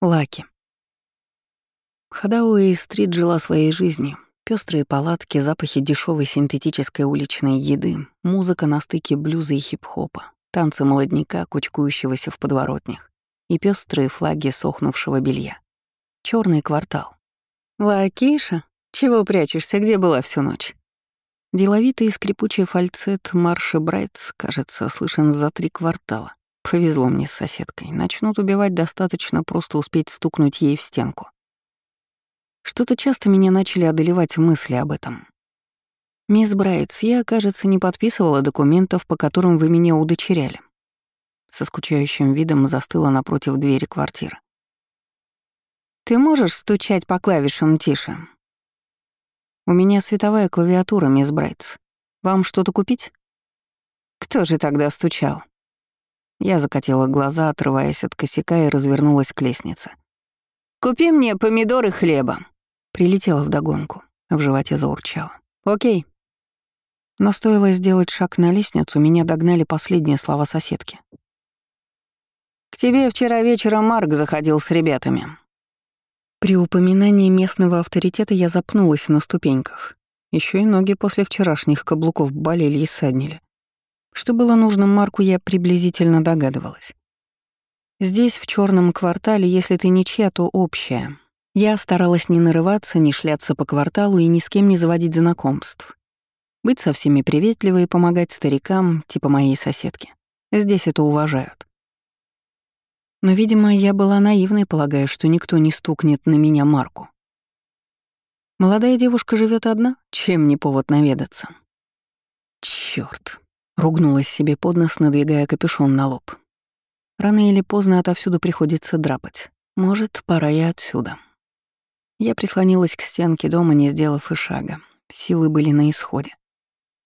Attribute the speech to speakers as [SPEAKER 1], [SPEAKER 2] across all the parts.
[SPEAKER 1] Лаки. Хадауэй-стрит жила своей жизнью. Пестрые палатки, запахи дешевой синтетической уличной еды, музыка на стыке блюза и хип-хопа, танцы молодняка, кучкующегося в подворотнях, и пестрые флаги сохнувшего белья. Черный квартал. «Лакиша, чего прячешься, где была всю ночь?» Деловитый и скрипучий фальцет марша Брайтс, кажется, слышен за три квартала. Повезло мне с соседкой. Начнут убивать достаточно просто успеть стукнуть ей в стенку. Что-то часто меня начали одолевать мысли об этом. «Мисс Брайтс, я, кажется, не подписывала документов, по которым вы меня удочеряли». Со скучающим видом застыла напротив двери квартиры. «Ты можешь стучать по клавишам тише?» «У меня световая клавиатура, мисс Брайтс. Вам что-то купить?» «Кто же тогда стучал?» Я закатила глаза, отрываясь от косяка и развернулась к лестнице. «Купи мне помидоры хлеба!» Прилетела вдогонку, в животе заурчала. «Окей». Но стоило сделать шаг на лестницу, меня догнали последние слова соседки. «К тебе вчера вечером Марк заходил с ребятами». При упоминании местного авторитета я запнулась на ступеньках. Еще и ноги после вчерашних каблуков болели и саднили. Что было нужно Марку, я приблизительно догадывалась. Здесь, в черном квартале, если ты ничья, то общая. Я старалась не нарываться, не шляться по кварталу и ни с кем не заводить знакомств. Быть со всеми приветливой и помогать старикам, типа моей соседки. Здесь это уважают. Но, видимо, я была наивной, полагая, что никто не стукнет на меня Марку. Молодая девушка живет одна, чем не повод наведаться. Черт! Ругнулась себе под нос, надвигая капюшон на лоб. Рано или поздно отовсюду приходится драпать. Может, пора и отсюда. Я прислонилась к стенке дома, не сделав и шага. Силы были на исходе.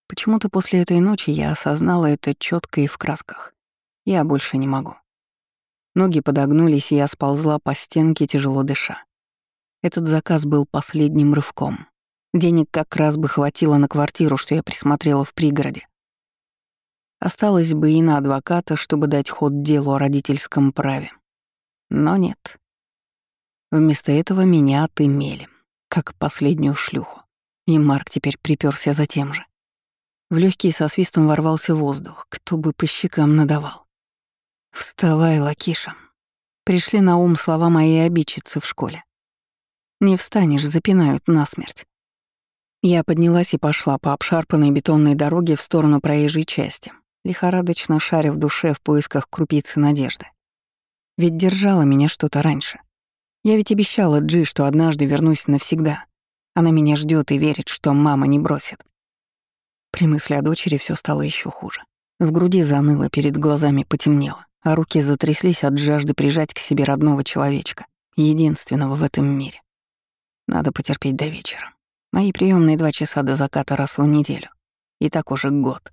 [SPEAKER 1] Почему-то после этой ночи я осознала это четко и в красках. Я больше не могу. Ноги подогнулись, и я сползла по стенке, тяжело дыша. Этот заказ был последним рывком. Денег как раз бы хватило на квартиру, что я присмотрела в пригороде. Осталось бы и на адвоката, чтобы дать ход делу о родительском праве. Но нет. Вместо этого меня отымели, как последнюю шлюху. И Марк теперь приперся за тем же. В легкий со свистом ворвался воздух, кто бы по щекам надавал. «Вставай, Лакиша». Пришли на ум слова моей обидчицы в школе. «Не встанешь, запинают насмерть». Я поднялась и пошла по обшарпанной бетонной дороге в сторону проезжей части, лихорадочно шаря в душе в поисках крупицы надежды. Ведь держала меня что-то раньше. Я ведь обещала Джи, что однажды вернусь навсегда. Она меня ждет и верит, что мама не бросит. При мысли о дочери все стало еще хуже. В груди заныло, перед глазами потемнело, а руки затряслись от жажды прижать к себе родного человечка, единственного в этом мире. Надо потерпеть до вечера. Мои приемные два часа до заката раз в неделю. И так уже год.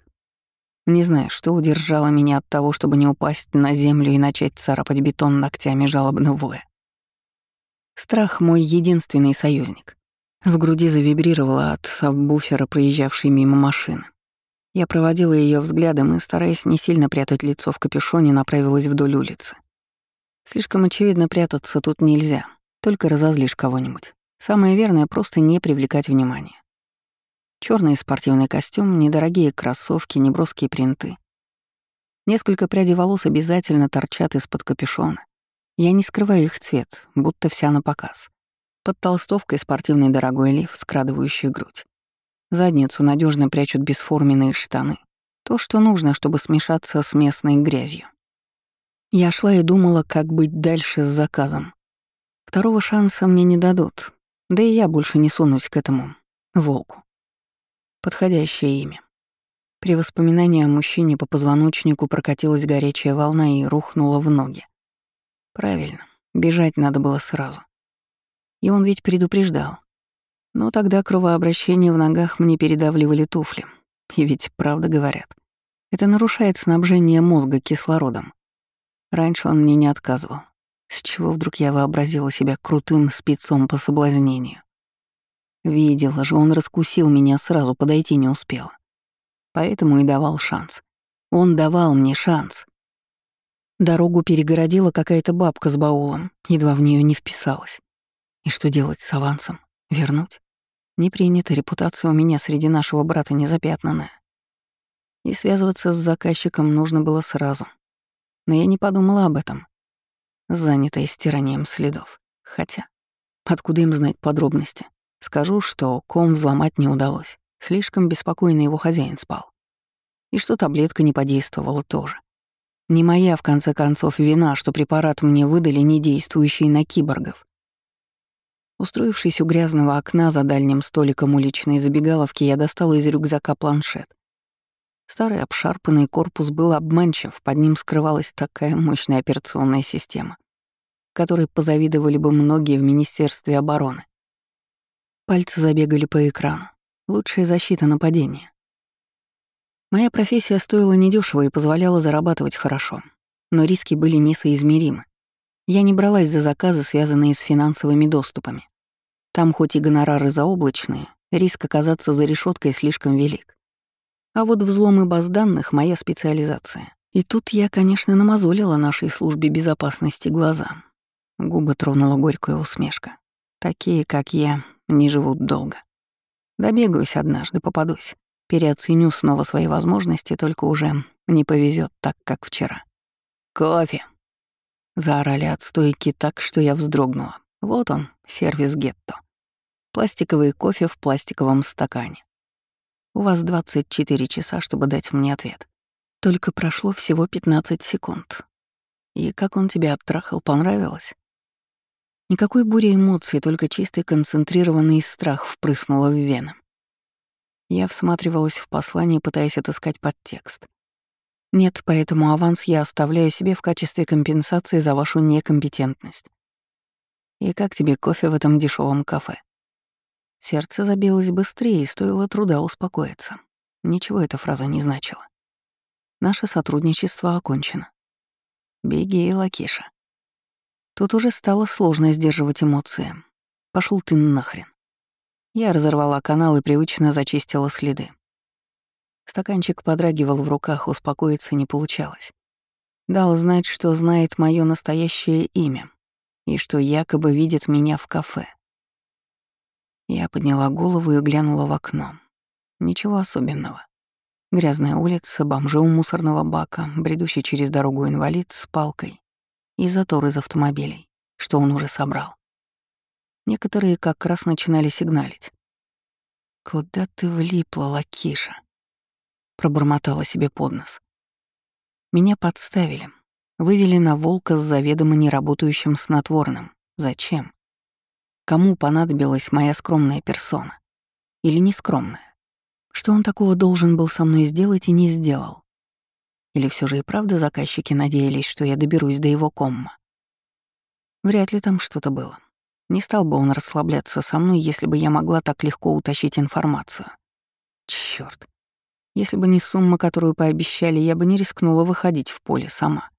[SPEAKER 1] Не знаю, что удержало меня от того, чтобы не упасть на землю и начать царапать бетон ногтями жалобно воя. Страх — мой единственный союзник. В груди завибрировала от сабвуфера, проезжавшей мимо машины. Я проводила ее взглядом и, стараясь не сильно прятать лицо в капюшоне, направилась вдоль улицы. Слишком очевидно прятаться тут нельзя, только разозлишь кого-нибудь. Самое верное — просто не привлекать внимания. Черный спортивный костюм, недорогие кроссовки, неброские принты. Несколько прядей волос обязательно торчат из-под капюшона. Я не скрываю их цвет, будто вся на показ. Под толстовкой спортивный дорогой лиф, скрадывающий грудь. Задницу надежно прячут бесформенные штаны. То, что нужно, чтобы смешаться с местной грязью. Я шла и думала, как быть дальше с заказом. Второго шанса мне не дадут, да и я больше не сунусь к этому волку. Подходящее имя. При воспоминании о мужчине по позвоночнику прокатилась горячая волна и рухнула в ноги. Правильно, бежать надо было сразу. И он ведь предупреждал. Но тогда кровообращение в ногах мне передавливали туфли. И ведь правда говорят. Это нарушает снабжение мозга кислородом. Раньше он мне не отказывал. С чего вдруг я вообразила себя крутым спецом по соблазнению? Видела же, он раскусил меня сразу, подойти не успела. Поэтому и давал шанс. Он давал мне шанс. Дорогу перегородила какая-то бабка с баулом, едва в нее не вписалась. И что делать с авансом? Вернуть? Не принята репутация у меня среди нашего брата незапятнанная. И связываться с заказчиком нужно было сразу. Но я не подумала об этом. Занятая стиранием следов. Хотя, откуда им знать подробности? Скажу, что ком взломать не удалось. Слишком беспокойно его хозяин спал. И что таблетка не подействовала тоже. Не моя, в конце концов, вина, что препарат мне выдали не действующий на киборгов. Устроившись у грязного окна за дальним столиком уличной забегаловки, я достала из рюкзака планшет. Старый обшарпанный корпус был обманчив, под ним скрывалась такая мощная операционная система, которой позавидовали бы многие в Министерстве обороны. Пальцы забегали по экрану. Лучшая защита нападения. Моя профессия стоила недешево и позволяла зарабатывать хорошо, но риски были несоизмеримы. Я не бралась за заказы, связанные с финансовыми доступами. Там хоть и гонорары заоблачные, риск оказаться за решеткой слишком велик. А вот взломы баз данных — моя специализация. И тут я, конечно, намазолила нашей службе безопасности глаза. Губы тронула горькая усмешка. Такие, как я, не живут долго. Добегаюсь однажды, попадусь. Переоценю снова свои возможности, только уже не повезет так, как вчера. «Кофе!» Заорали от стойки так, что я вздрогнула. Вот он, сервис гетто. Пластиковый кофе в пластиковом стакане. У вас 24 часа, чтобы дать мне ответ. Только прошло всего 15 секунд. И как он тебя оттрахал, понравилось? Никакой бури эмоций, только чистый концентрированный страх впрыснула в вены. Я всматривалась в послание, пытаясь отыскать подтекст. Нет, поэтому аванс я оставляю себе в качестве компенсации за вашу некомпетентность. И как тебе кофе в этом дешевом кафе? Сердце забилось быстрее, и стоило труда успокоиться. Ничего эта фраза не значила. Наше сотрудничество окончено. Беги, Лакиша. Тут уже стало сложно сдерживать эмоции. Пошел ты нахрен. Я разорвала канал и привычно зачистила следы. Стаканчик подрагивал в руках, успокоиться не получалось. Дал знать, что знает мое настоящее имя и что якобы видит меня в кафе. Я подняла голову и глянула в окно. Ничего особенного. Грязная улица, бомжи у мусорного бака, бредущий через дорогу инвалид с палкой и затор из автомобилей, что он уже собрал. Некоторые как раз начинали сигналить. «Куда ты влипла, Лакиша?» Пробормотала себе под нос. Меня подставили. Вывели на волка с заведомо неработающим снотворным. Зачем? Кому понадобилась моя скромная персона? Или нескромная? Что он такого должен был со мной сделать и не сделал? Или все же и правда заказчики надеялись, что я доберусь до его комма? Вряд ли там что-то было. Не стал бы он расслабляться со мной, если бы я могла так легко утащить информацию. Чёрт. Если бы не сумма, которую пообещали, я бы не рискнула выходить в поле сама.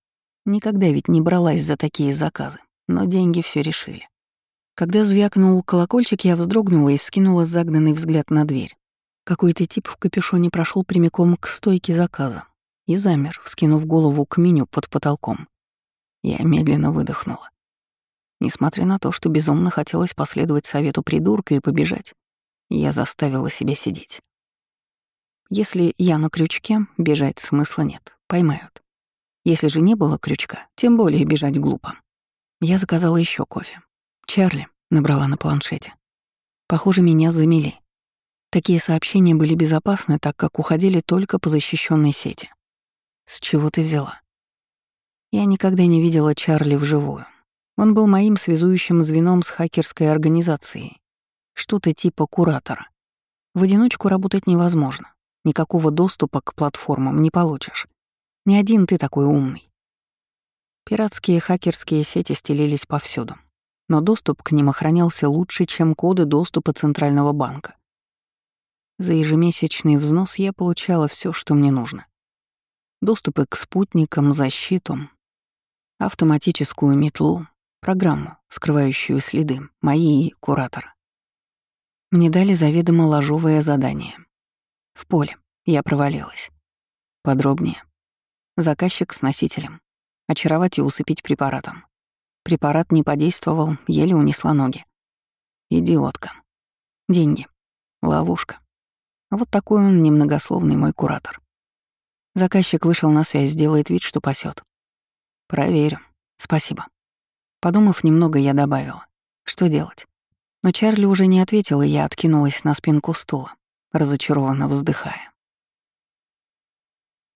[SPEAKER 1] Никогда ведь не бралась за такие заказы, но деньги все решили. Когда звякнул колокольчик, я вздрогнула и вскинула загнанный взгляд на дверь. Какой-то тип в капюшоне прошел прямиком к стойке заказа и замер, вскинув голову к меню под потолком. Я медленно выдохнула. Несмотря на то, что безумно хотелось последовать совету придурка и побежать, я заставила себя сидеть. Если я на крючке, бежать смысла нет, поймают. Если же не было крючка, тем более бежать глупо. Я заказала еще кофе. «Чарли», — набрала на планшете. Похоже, меня замели. Такие сообщения были безопасны, так как уходили только по защищенной сети. С чего ты взяла? Я никогда не видела Чарли вживую. Он был моим связующим звеном с хакерской организацией. Что-то типа куратора. В одиночку работать невозможно. Никакого доступа к платформам не получишь. Ни один ты такой умный. Пиратские хакерские сети стелились повсюду, но доступ к ним охранялся лучше, чем коды доступа Центрального банка. За ежемесячный взнос я получала все, что мне нужно доступы к спутникам, защиту, автоматическую метлу, программу, скрывающую следы, мои и куратора. Мне дали заведомо ложовое задание. В поле. Я провалилась. Подробнее. Заказчик с носителем. Очаровать и усыпить препаратом. Препарат не подействовал, еле унесла ноги. Идиотка. Деньги. Ловушка. Вот такой он немногословный мой куратор. Заказчик вышел на связь, делает вид, что пасет. Проверю. Спасибо. Подумав немного, я добавила. Что делать? Но Чарли уже не ответил, и я откинулась на спинку стула, разочарованно вздыхая.